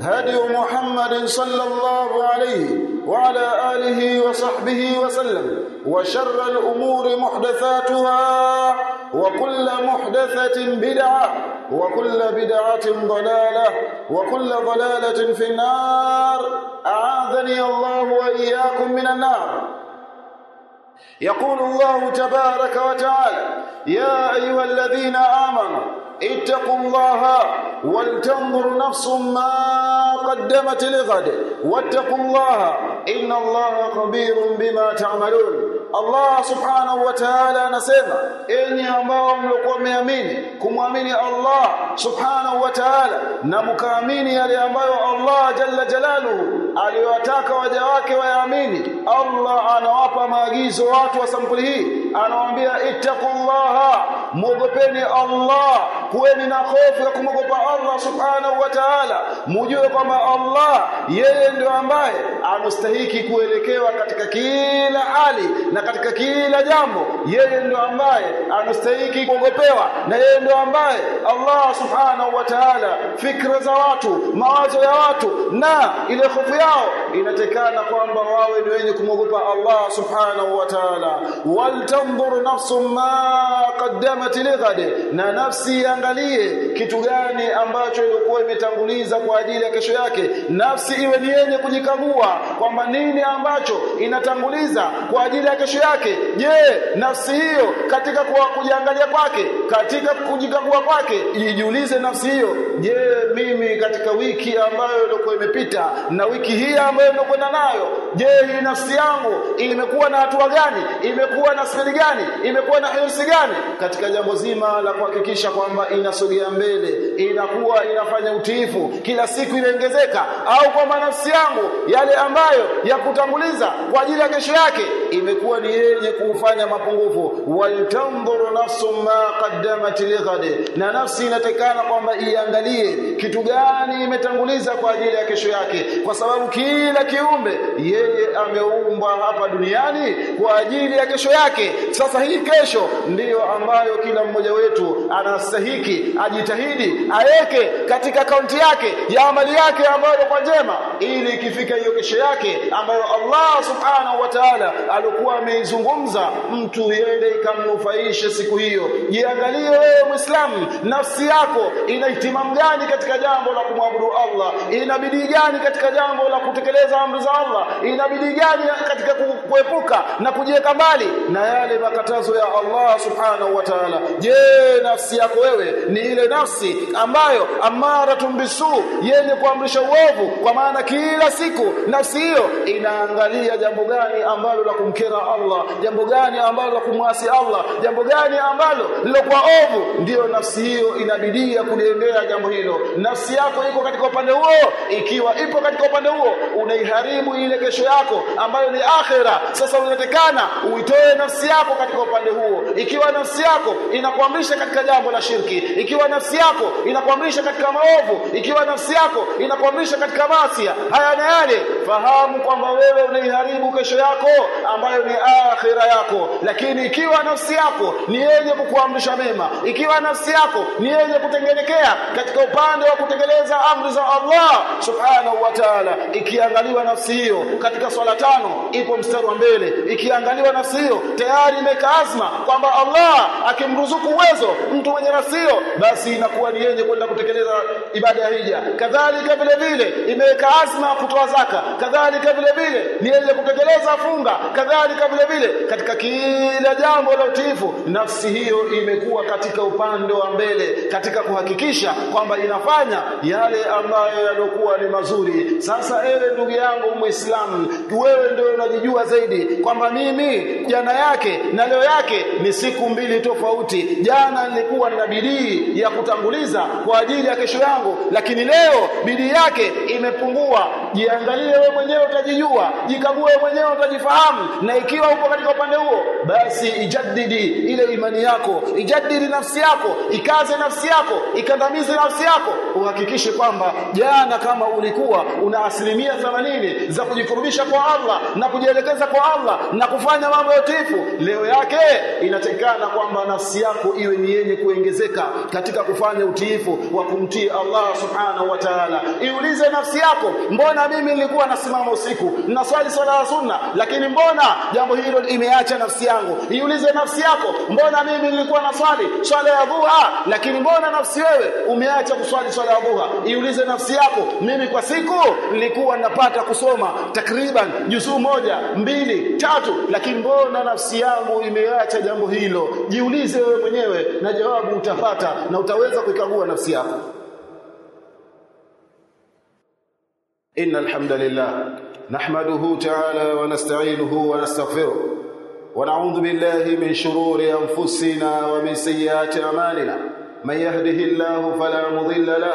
هدي محمد صلى الله عليه وعلى آله وصحبه وسلم وشر الأمور محدثاتها وكل محدثة بدعة وكل بدعة ضلالة وكل ضلالة في النار. أعاذني الله وإياكم من النار. يقول الله تبارك وتعالى يا أيها الذين آمنوا اتقوا الله ولتنظر نفس ما قدمت لغد واتقوا الله إن الله خبير بما تعملون Allah subhanahu wa ta'ala anasema enyi ambao mlikuwa mmeamini kumwamini Allah subhanahu wa ta'ala na mkaamini yale ambayo Allah jalla jalaluhu aliyowataka waja wake wayaamini Allah anawapa maagizo watu wa sampuli hii anawaambia ittaqullaha muogopeni Allah. Kuweni na hofu ya kumwogopa Allah subhanahu wa ta'ala. Mujue kwamba Allah yeye ndio ambaye anastahiki kuelekewa katika kila hali na katika kila jambo. Yeye ndio ambaye anastahiki kuogopewa na yeye ndio ambaye Allah subhanahu wa ta'ala fikra za watu mawazo ya watu na ile hofu yao inatekana kwamba wawe ni wenye kumwogopa Allah subhanahu wa ta'ala. Waltanzur nafsum ma qaddamat lighad na nafsi iangalie kitu gani ambacho ilikuwa imetanguliza kwa ajili ya kesho yake. Nafsi iwe ni yenye kujikagua kwamba nini ambacho inatanguliza kwa ajili ya kesho yake. Je nafsi hiyo katika kujiangalia kwake katika kujikagua kwake ijiulize nafsi hiyo je mimi katika wiki ambayo ilikuwa imepita na wiki hii ambayo nimekwenda nayo je hii nafsi yangu imekuwa na hatua gani? Imekuwa na siri gani? Imekuwa na hirsi gani? Katika jambo zima la kuhakikisha kwamba inasogea mbele inakuwa inafanya utiifu kila siku inaongezeka au kwamba nafsi yangu yale ambayo ya kutanguliza kwa ajili ya kesho yake imekuwa ni yenye kufanya mapungufu. Waltanzuru nafsu ma qaddamat lighad na nafsi inatakana kwamba iangalie kitu gani imetanguliza kwa ajili ya kesho yake? Kwa sababu kila kiumbe yeye ameumbwa hapa duniani kwa ajili ya kesho yake. Sasa hii kesho ndiyo ambayo kila mmoja wetu anastahiki ajitahidi aweke katika kaunti yake ya amali yake ambayo kwa njema ili ikifika hiyo kesho yake ambayo Allah subhanahu wa ta'ala alikuwa ameizungumza mtu yende ikamnufaishe siku hiyo. Jiangalie wewe muislamu nafsi yako ina ihtimamu gani katika jambo la kumwabudu Allah? Inabidi gani katika jambo la kutekeleza amri za Allah? Inabidi gani katika kuepuka na kujiweka mbali na yale makatazo ya Allah subhanahu wa ta'ala? Je nafsi yako wewe ni ile nafsi ambayo amara tumbisu yenye kuamrisha uovu? Kwa maana kila siku nafsi hiyo inaangalia jambo gani ambalo la kumkera Allah jambo gani ambalo la kumwasi Allah jambo gani ambalo lilokuwa ovu? Ndiyo nafsi hiyo inabidia kuliendea jambo hilo. Nafsi yako iko katika upande huo. Ikiwa ipo katika upande huo unaiharibu ile kesho yako ambayo ni akhera. Sasa unatekana uitoe nafsi yako katika upande huo. Ikiwa nafsi yako inakuamrisha katika jambo la shirki ikiwa nafsi yako inakuamrisha katika maovu ikiwa nafsi yako inakuamrisha katika masia haya na yale fahamu kwamba wewe unaiharibu kesho yako ambayo ni akhira yako. Lakini ikiwa nafsi yako ni yenye kukuamrisha mema ikiwa nafsi yako ni yenye kutengenekea katika upande wa kutekeleza amri za Allah subhanahu wa ta'ala. Ikiangaliwa nafsi hiyo katika swala tano ipo mstari wa mbele. Ikiangaliwa nafsi hiyo tayari imeka azma kwamba Allah akimruzuku uwezo mtu mwenye nafsi hiyo basi inakuwa ni yenye kwenda kutekeleza ibada ya hija. Kadhalika vile vile imeweka azma kutoa zaka. Kadhalika vile vile ni yenye kutekeleza funga. Kadhalika vile vile katika kila jambo la utiifu nafsi hiyo imekuwa katika upande wa mbele katika kuhakikisha kwamba inafanya yale ambayo yaliokuwa ni mazuri. Sasa ewe ndugu yangu muislamu wewe ndio unajijua zaidi kwamba mimi jana yake na leo yake ni siku mbili tofauti. Jana nilikuwa nina bidii ya kutanguliza kwa ajili ya kesho yangu lakini leo bidii yake imepungua. Jiangalie wewe mwenyewe utajijua jikague wewe mwenyewe utajifahamu na ikiwa uko katika upande huo basi ijaddidi ile imani yako ijaddidi nafsi yako ikaze nafsi yako ikandamize nafsi yako uhakikishe kwamba jana kama ulikuwa una asilimia 80 za kujikurubisha kwa Allah na kujielekeza kwa Allah na kufanya mambo ya utifu leo yake inatekana kwamba nafsi yako iwe ni yenye kuongezeka katika kufanya utiifu wa kumtii Allah subhanahu wa ta'ala. Iulize nafsi yako mbona mimi nilikuwa nasimama usiku naswali swala ya sunna lakini mbona jambo hilo imeacha nafsi yangu? Iulize nafsi yako mbona mimi nilikuwa naswali swala ya dhuha lakini mbona nafsi wewe umeacha kuswali swala ya dhuha iulize nafsi yako mimi kwa siku nilikuwa napata kusoma takriban juzuu moja mbili tatu lakini mbona nafsi yangu imeacha jambo hilo jiulize wewe mwenyewe na jawabu utapata na utaweza kuikagua nafsi yako إن الحمد لله نحمده تعالى ونستعينه ونستغفره ونعوذ بالله من شرور أنفسنا ومن سيئات أعمالنا من يهده الله فلا مضل له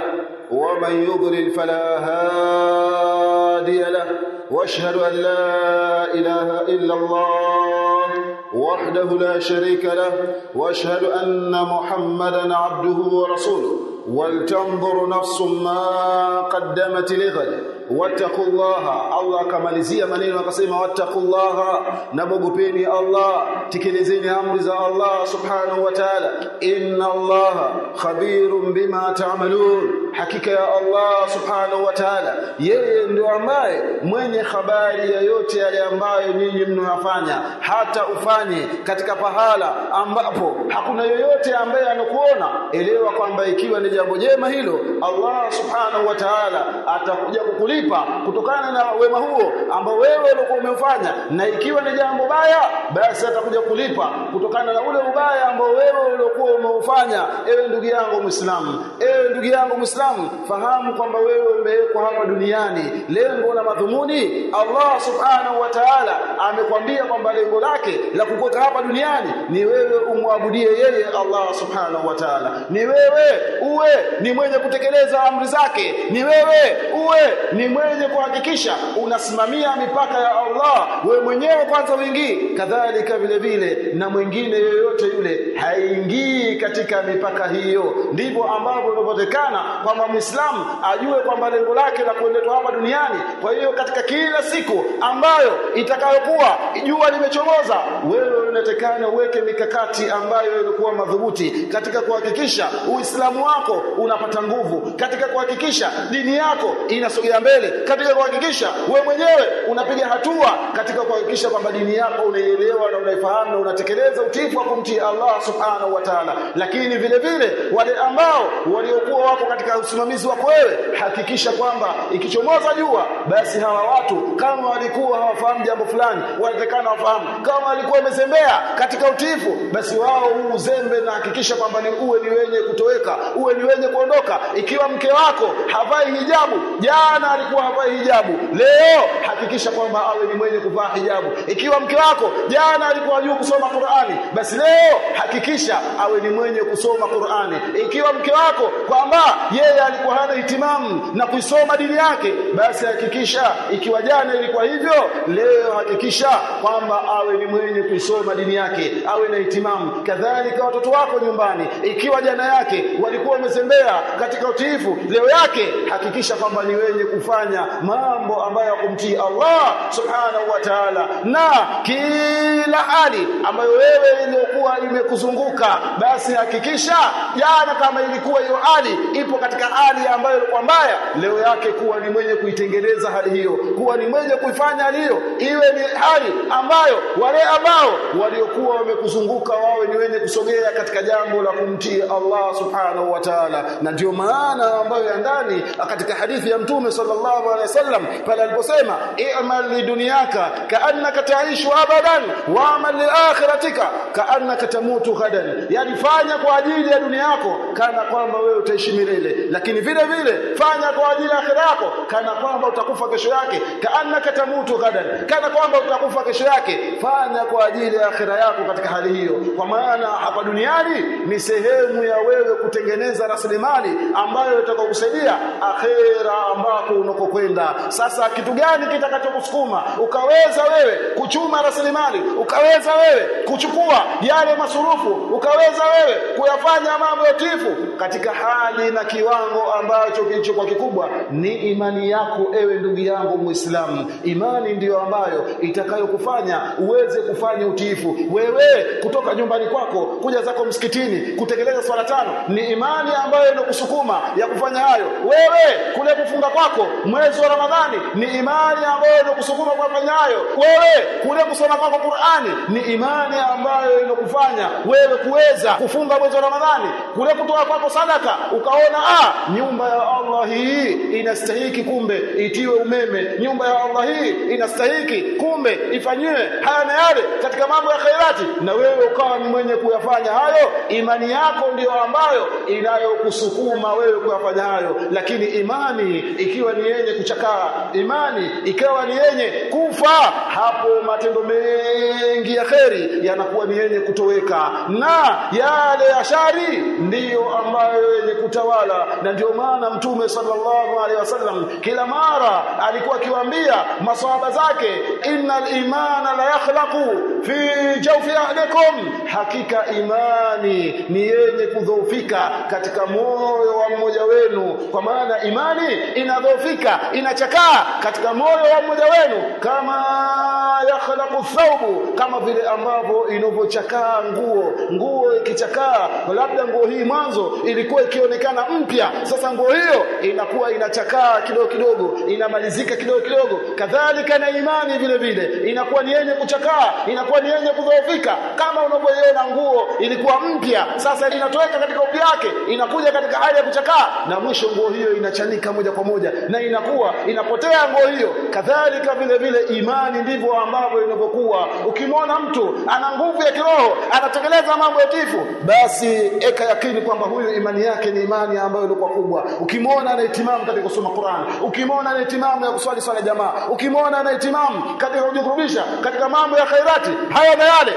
ومن يضلل فلا هادي له واشهد أن لا إله إلا الله وحده لا شريك له واشهد أن محمدا عبده ورسوله. ولتنظر نفس ما قدمت لغد. Wattaqu llaha Allah akamalizia maneno akasema wattaqu llaha nabogopeni Allah tekelezeni amri za Allah subhanahu wa ta'ala. Inna allaha khabirun bima ta'malun hakika ya Allah subhanahu wa ta'ala yeye ndio ambaye mwenye habari ya yote yale ambayo nyinyi mnayofanya hata ufanye katika pahala ambapo hakuna yoyote ambaye anakuona elewa kwamba ikiwa ni jambo jema hilo Allah subhanahu wa ta'ala atakuja kukulipa kutokana na wema huo ambao wewe ulikuwa umefanya. Na ikiwa ni jambo baya basi atakuja kulipa kutokana na ule ubaya ambao wewe ulikuwa umeufanya. Ewe ndugu yangu Muislamu ewe ndugu yangu Muislamu fahamu kwamba wewe umewekwa hapa duniani. Lengo na madhumuni Allah subhanahu wa ta'ala amekwambia kwamba lengo lake la kukuweka hapa duniani ni wewe umwabudie yeye Allah subhanahu wa ta'ala. Ni wewe uwe ni mwenye kutekeleza amri zake. Ni wewe uwe ni mwenye kuhakikisha unasimamia mipaka ya Allah. Wewe mwenyewe kwanza uingii. Kadhalika vile vile na mwingine yoyote yule haingii katika mipaka hiyo. Ndivyo ambavyo inavyotekana kwamba Muislamu ajue kwamba lengo lake la kuendetwa hapa duniani kwa hiyo katika kila siku ambayo itakayokuwa jua limechomoza wewe unatekana uweke mikakati ambayo ilikuwa madhubuti katika kuhakikisha Uislamu wako unapata nguvu katika kuhakikisha dini yako inasogea mbele katika kuhakikisha wewe mwenyewe unapiga hatua katika kuhakikisha kwamba dini yako unaielewa na unaifahamu na unatekeleza utiifu wa kumtii Allah subhanahu wa ta'ala. Lakini vile vile wale ambao waliokuwa wako katika usimamizi wako wewe hakikisha kwamba ikichomoza jua basi hawa watu kama walikuwa hawafahamu jambo fulani wanawezekana wafahamu. Kama walikuwa wamezembea katika utiifu basi wao huu uzembe na hakikisha kwamba ni uwe ni wenye kutoweka uwe ni wenye kuondoka. Ikiwa mke wako havai hijabu jana alikuwa havai hijabu leo hakikisha kwamba awe ni mwenye kuvaa hijabu. Ikiwa mke wako jana alikuwa hajui kusoma Qur'ani basi leo hakikisha awe ni mwenye kusoma Qur'ani. Ikiwa mke wako kwamba yeye alikuwa hana hitimamu na kuisoma dini yake basi hakikisha ikiwa jana ilikuwa hivyo leo hakikisha kwamba awe ni mwenye kuisoma dini yake awe na hitimamu kadhalika watoto wako nyumbani ikiwa jana yake walikuwa wamezembea katika utiifu leo yake hakikisha kwamba ni wenye kufanya mambo ambayo kumtii Allah subhanahu wa ta'ala. Na kila hali ambayo wewe iliyokuwa imekuzunguka basi hakikisha jana kama ilikuwa hiyo hali ipo katika hali ambayo ilikuwa mbaya leo yake kuwa ni mwenye kuitengeneza hali hiyo kuwa ni mwenye kuifanya hali hiyo iwe ni hali ambayo wale ambao waliokuwa wamekuzunguka wawe ni wenye kusogea katika jambo la kumtii Allah subhanahu wa ta'ala. Na ndio maana ambayo ya ndani katika hadithi ya mtume sallallahu alaihi wasallam pale aliposema i'mal lidunyaka ka'annaka ta'ishu abadan wa'mal liakhiratika ka'annaka tamutu ghadan. Yani fanya kwa ajili ya dunia yako kana kwamba wewe utaishi milele lakini vile vile fanya kwa ajili ya akhira yako. Kana kwamba utakufa kesho yake. Ka'annaka tamutu ghadan. Kana kwamba utakufa kesho yake. Fanya kwa ajili ya akhira yako katika hali hiyo. Kwa maana hapa duniani ni sehemu ya wewe kutengeneza rasilimali ambayo itakokusaidia akhira ambako unakokwenda. Sasa kitu gani kitakachokusukuma ukaweza wewe kuchuma rasilimali ukaweza wewe kuchukua yale masurufu ukaweza wewe kuyafanya mambo ya tifu katika hali na kiwango ambacho kilichokuwa kikubwa ni imani yako ewe ndugu yangu muislamu. Imani ndiyo ambayo itakayokufanya uweze kufanya utiifu. Wewe kutoka nyumbani kwako kuja zako msikitini kutekeleza swala tano ni imani ambayo inakusukuma ya kufanya hayo. Wewe kule kufunga kwako mwezi wa Ramadhani ni imani ambayo inakusukuma kufanya hayo. Wewe kule kusoma kwako Qur'ani ni imani ambayo inakufanya wewe kuweza kufunga mwezi wa Ramadhani. Kule kutoa kwako sadaka ukaona ah nyumba ya Allah hii inastahiki kumbe itiwe umeme. Nyumba ya Allah hii inastahiki kumbe ifanyiwe haya na yale katika mambo ya khairati. Na wewe ukawa ni mwenye kuyafanya hayo imani yako ndiyo ambayo inayokusukuma wewe kuyafanya hayo. Lakini imani ikiwa ni yenye kuchakaa imani ikawa ni yenye kufa hapo matendo mengi ya kheri yanakuwa ni yenye kutoweka. Na yale ya shari ndiyo ambayo yenye kutawala na ndio maana mtume sallallahu alaihi wasallam kila mara alikuwa akiwaambia maswahaba zake innal imana la yakhlaqu fi jawfi ahlikum. Hakika imani ni yenye kudhoofika katika moyo wa mmoja wenu. Kwa maana imani inadhoofika inachakaa katika moyo wa mmoja wenu. Kama yakhlaqu thawbu kama vile ambavyo inavyochakaa nguo. Nguo ikichakaa labda nguo hii mwanzo ilikuwa ikionekana mpya. Sasa nguo hiyo inakuwa inachakaa kidogo kidogo inamalizika kidogo kidogo. Kadhalika na imani vile vile inakuwa ni yenye kuchakaa inakuwa ni yenye kudhoofika. Kama unavyoiona nguo ilikuwa mpya sasa inatoweka katika upya yake inakuja katika hali ya kuchakaa. Na mwisho nguo hiyo inachanika moja kwa moja na inakuwa inapotea nguo hiyo. Kadhalika vile vile imani ndivyo ambavyo inavyokuwa. Ukimwona mtu ana nguvu ya kiroho anatekeleza mambo ya tifu basi eka yakini kwamba huyu imani yake ni imani ambayo ilikuwa kubwa. Ukimwona ana itimamu katika kusoma Qur'an ukimwona ana itimamu ya kuswali swala jamaa ukimwona ana itimamu katika kujikurubisha katika mambo ya khairati haya na yale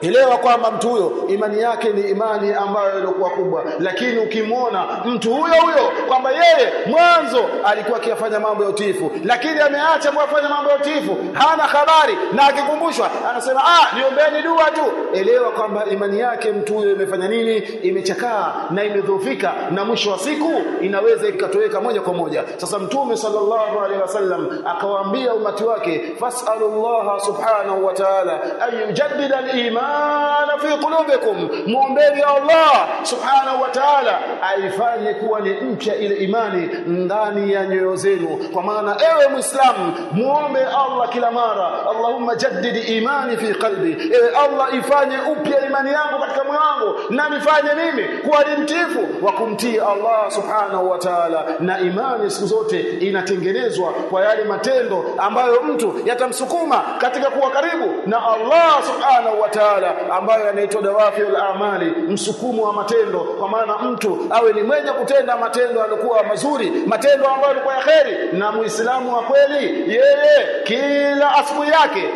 elewa kwamba mtu huyo imani yake ni imani ambayo ilikuwa kubwa. Lakini ukimwona mtu huyo huyo kwamba yeye mwanzo alikuwa akiyafanya mambo ya utiifu lakini ameacha kuyafanya mambo ya utiifu hana habari na akikumbushwa anasema ah niombeeni dua tu. Elewa kwamba imani yake mtu huyo imefanya nini? Imechakaa na imedhoofika na mwisho wa siku inaweza ikatoweka moja kwa moja. Sasa mtume sallallahu alaihi wasallam akawaambia umati wake fasalullaha subhanahu wa ta'ala an yujaddida al-iman imana fi qulubikum. Muombeni Allah subhanahu wa ta'ala aifanye kuwa ni mpya ile imani ndani ya nyoyo zenu. Kwa maana ewe muislamu muombe Allah kila mara Allahumma jaddid imani fi qalbi. Ewe Allah ifanye upya imani yangu katika moyo wangu. Na nifanye mimi kuwa ni mtifu wa kumtii Allah subhanahu wa ta'ala. Na imani siku zote inatengenezwa kwa yale matendo ambayo mtu yatamsukuma katika kuwa karibu na Allah subhanahu wa ta'ala ambayo yanaitwa dawafiul amali msukumo wa matendo. Kwa maana mtu awe ni mwenye kutenda matendo yaliokuwa mazuri matendo ambayo yalikuwa ya kheri na muislamu wa kweli yeye kila asubuhi yake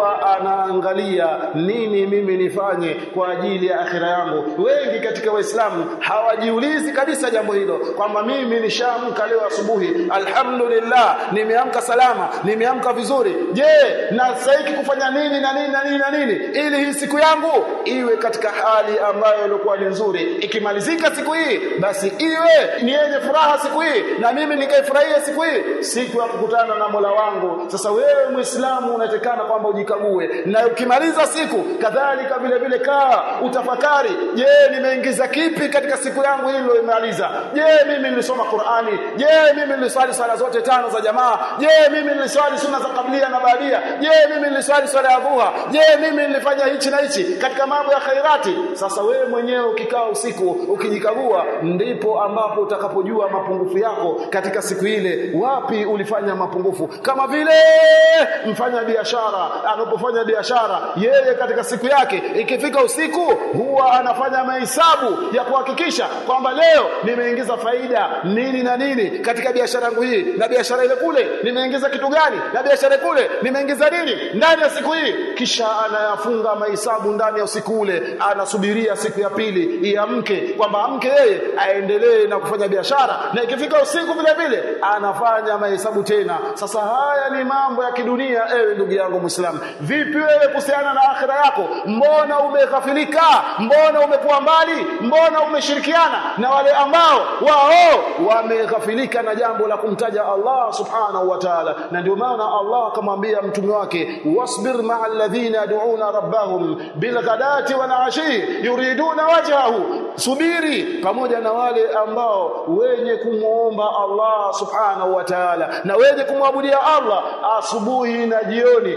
huwa anaangalia nini mimi nifanye kwa ajili ya akhira yangu. Wengi katika waislamu hawajiulizi kabisa jambo hilo kwamba mimi nishaamka leo asubuhi alhamdulillah nimeamka salama nimeamka vizuri. Je na saiki kufanya nini na nini na nini na nini ili hii siku yangu iwe katika hali ambayo ilikuwa ni nzuri? Ikimalizika siku hii basi iwe ni yenye furaha siku hii na mimi nikaifurahia siku hii. Siku ya kukutana na Mola wangu. Sasa wewe muislamu unatekana kwamba ujikague na ukimaliza siku kadhalika vile vile kaa utafakari je nimeingiza kipi katika siku yangu hii niliyomaliza je mimi nilisoma Qur'ani? Je mimi niliswali sala zote tano za jamaa? Je mimi niliswali sunna za kablia na baadia? Je mimi niliswali swala ya dhuha je mimi nilifanya hichi na hichi katika mambo ya khairati? Sasa wewe mwenyewe ukikaa usiku ukijikagua ndipo ambapo utakapojua mapungufu yako katika siku ile. Wapi ulifanya mapungufu? Kama vile mfanya biashara anapofanya biashara yeye katika siku yake ikifika usiku huwa anafanya mahesabu ya kuhakikisha kwamba leo nimeingiza faida nini na nini katika biashara yangu hii. Na biashara ile kule nimeingiza kitu gani? Na biashara kule nimeingiza nini? Ndani ya siku hii. Kisha anayafunga mahesabu ndani ya usiku ule anasubiria siku ya pili iamke kwamba amke yeye aendelee na kufanya biashara. Na ikifika usiku vile vile anafanya mahesabu tena. Sasa haya ni mambo ya kidunia ewe ndugu yangu muislamu vipi wewe kuhusiana na akhira yako? Mbona umeghafilika? Mbona umekuwa mbali? Mbona umeshirikiana na wale ambao wao wameghafilika na jambo la kumtaja Allah subhanahu wa ta'ala? Na ndio maana Allah akamwambia mtume wake wasbir ma'a ladhina yad'una rabbahum bilghadati wal ashi yuriduna wajhahu. Subiri pamoja na wale ambao wenye kumuomba Allah subhanahu wa ta'ala na wenye kumwabudia Allah asubuhi na jioni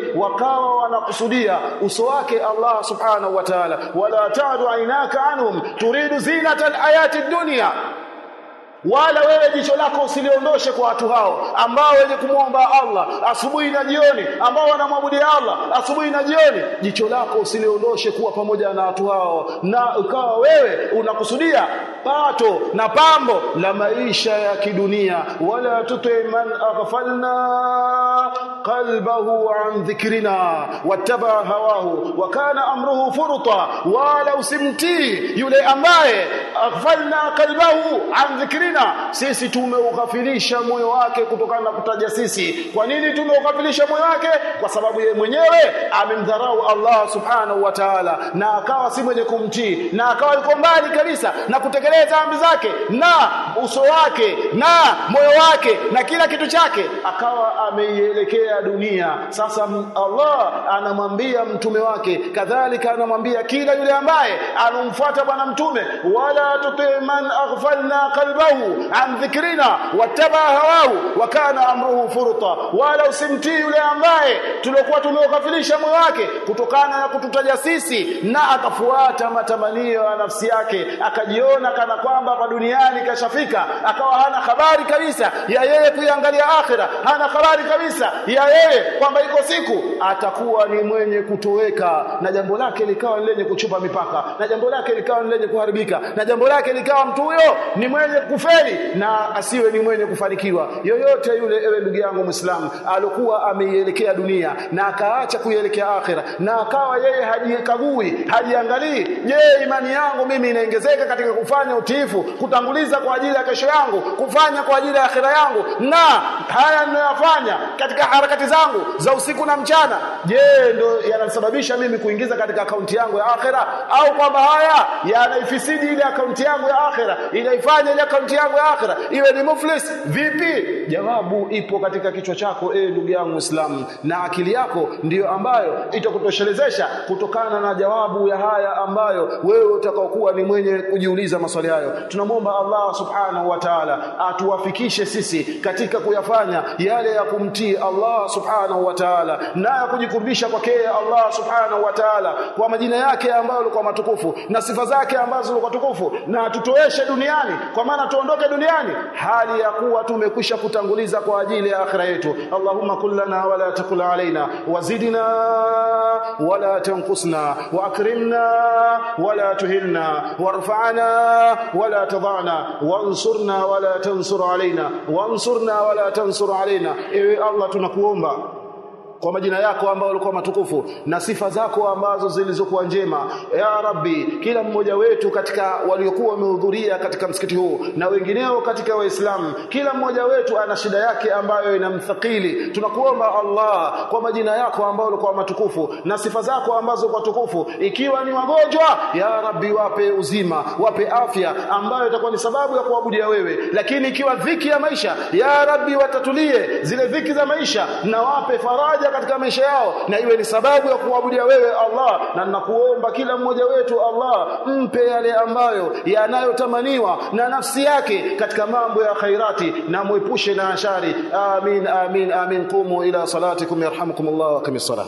wakawa wanakusudia uso wake Allah subhanahu wa ta'ala. Wala ta'du aynaka anhum turidu zinata alayati dunya wala wewe jicho lako usiliondoshe kwa watu hao ambao wenye kumwomba Allah. Asubuhi na jioni ambao wanamwabudu Allah asubuhi na jioni jicho lako usiliondoshe kuwa pamoja na watu hao. Na ukawa wewe unakusudia pato na pambo la maisha ya kidunia. Wala tuti man aghfalna qalbahu an dhikrina wattaba hawahu wa kana amruhu furta wala usimtii yule ambaye aghfalna qalbahu an dhikrina. Sisi tumeughafilisha moyo wake kutokana na kutaja sisi. Kwa nini tumeughafilisha moyo wake? Kwa sababu yeye mwenyewe amemdharau Allah subhanahu wa ta'ala na akawa si mwenye kumtii na akawa yuko mbali kabisa na kutekeleza amri zake na uso wake na moyo wake na kila kitu chake akawa ameielekea dunia. Sasa Allah anamwambia mtume wake kadhalika anamwambia kila yule ambaye anamfuata bwana mtume wala tuti man aghfalna qalbahu an dhikrina wattaba hawahu wa kana amruhu furta wala usimtii yule ambaye tuliokuwa tumeukafilisha moyo wake kutokana na kututaja sisi na akafuata matamanio ya nafsi yake akajiona kana kwamba hapa duniani kashafika akawa hana habari kabisa ya yeye kuiangalia akhira hana habari kabisa ya yeye kwamba iko siku atakuwa ni mwenye kutoweka na jambo lake likawa ni lenye kuchupa mipaka na jambo lake likawa ni lenye kuharibika na jambo lake likawa mtu huyo ni mwenye kufeli na asiwe ni mwenye kufanikiwa. Yoyote yule ewe ndugu yangu muislamu alikuwa ameielekea dunia na akaacha kuielekea akhira na akawa yeye hajikagui hajiangalii je imani yangu mimi inaongezeka katika kufanya utiifu kutanguliza kwa ajili ya kesho yangu kufanya kwa ajili ya akhira yangu na haya ninayofanya katika harakati zangu za usiku na mchana. Je ndo yanasababisha mimi kuingiza katika akaunti yangu ya akhera? Au kwamba haya yanaifisidi ile akaunti yangu ya akhera? Inaifanya ile akaunti yangu ya akhera iwe ni muflis? Vipi? Jawabu ipo katika kichwa chako eh ndugu yangu Muislamu na akili yako ndiyo ambayo itakutoshelezesha kutokana na jawabu ya haya ambayo wewe utakaokuwa ni mwenye kujiuliza maswali hayo. Tunamwomba Allah subhanahu wa ta'ala atuwafikishe sisi katika kuyafanya yale ya kumtii Allah subhanahu wa ta'ala na ya kujikumbisha kwake Allah subhanahu wa ta'ala kwa majina yake ambayo yalikuwa matukufu na sifa zake ambazo zilikuwa tukufu na tutoeshe duniani kwa maana tuondoke duniani hali ya kuwa tumekwisha kutanguliza kwa ajili ya akhira yetu Allahumma kullana wala takul alaina wazidna wala tanqusna واكرمنا ولا تهنا وارفعنا ولا تضعنا وانصرنا ولا تنصر علينا وانصرنا ولا تنصر tansur alaina ewe allah tunakuomba kwa majina yako ambayo yalikuwa matukufu na sifa zako ambazo zilizokuwa njema. Ya rabbi kila mmoja wetu katika waliokuwa wamehudhuria katika msikiti huu na wengineo katika waislamu kila mmoja wetu ana shida yake ambayo inamthakili tunakuomba Allah kwa majina yako ambayo yalikuwa matukufu na sifa zako ambazo kwa tukufu. Ikiwa ni wagonjwa ya rabbi wape uzima wape afya ambayo itakuwa ni sababu ya kuabudia wewe. Lakini ikiwa dhiki ya maisha ya rabbi watatulie zile dhiki za maisha na wape faraja katika maisha yao na iwe ni sababu ya kuabudia wewe Allah na ninakuomba kila mmoja wetu Allah mpe yale ambayo yanayotamaniwa na nafsi yake katika mambo ya khairati na muepushe na ashari. Amin amin amin. Qumu ila salatikum yarhamukumullah wa kamis salah